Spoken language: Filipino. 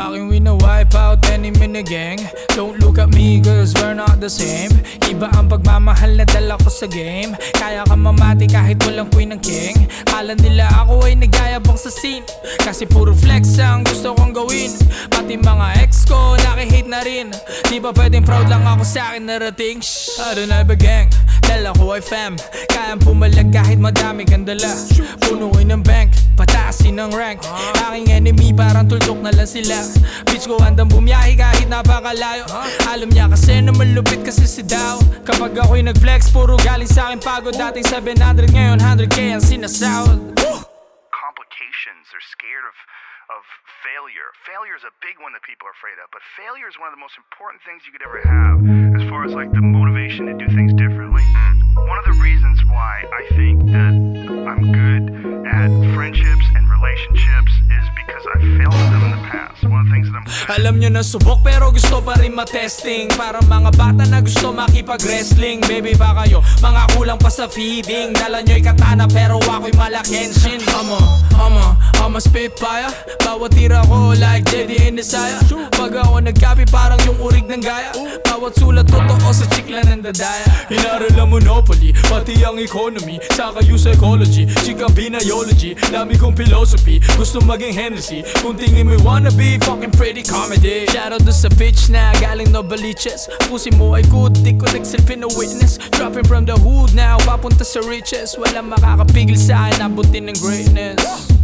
Aking wina-wipe out any gang Don't look at me cause we're not the same. Iba ang pagmamahal na dala ko sa game. Kaya ka mamati kahit walang queen ng king. Kala nila ako ay nagyayabang sa scene. Kasi puro flex ang gusto kong gawin. Pati mga ex ko nakihate na rin. Di ba pwedeng proud lang ako sa akin narating? Shh, I don't have a gang Dala ko ay fam. Kayang pumalag kahit madami kang dala. Punuin ng bank Pataasin ng rank. Aking enemy parang tuldok na lang sila. Bitch ko handang bumiyahe kahit napakalayo. Alam niya kasi na malupit kasi si Dow. Kapag ako'y nag-flex Puro galing sa akin pagod. Dating 700 ngayon 100k ang sinasahod. Complications. They're scared of of failure. Failure is a big one that people are afraid of, but failure is one of the most important things you could ever have as far as like the motivation to do things differently. One of the reasons why I think that I'm good at friendships and relationships is because I failed them in the past. One of the things that I'm Alam nyo na subok pero gusto pa rin matesting Para mga bata na gusto makipag-wrestling Baby ba kayo, mga kulang pa sa feeding Dala nyo'y katana pero ako'y malakenshin I'm a, I'm a, I'm a spitfire. Bawat tira ko like JD in Desire Pag ako nagkapi parang yung urig ng gaya. Bawat sulat totoo sa chikla ng dadaya. Inaral ang monopoly, pati ang economy. Saka yung psychology, chika binayology Dami kong philosophy, gusto maging Hennessy. Kung tingin mo wannabe, fucking pretty comedy. Shoutout doon sa bitch na galing Novaliches Pusi mo ay good, di ko nagsilpi na witness. Dropping from the hood now, papunta sa riches. Walang makakapigil sa akin, ng greatness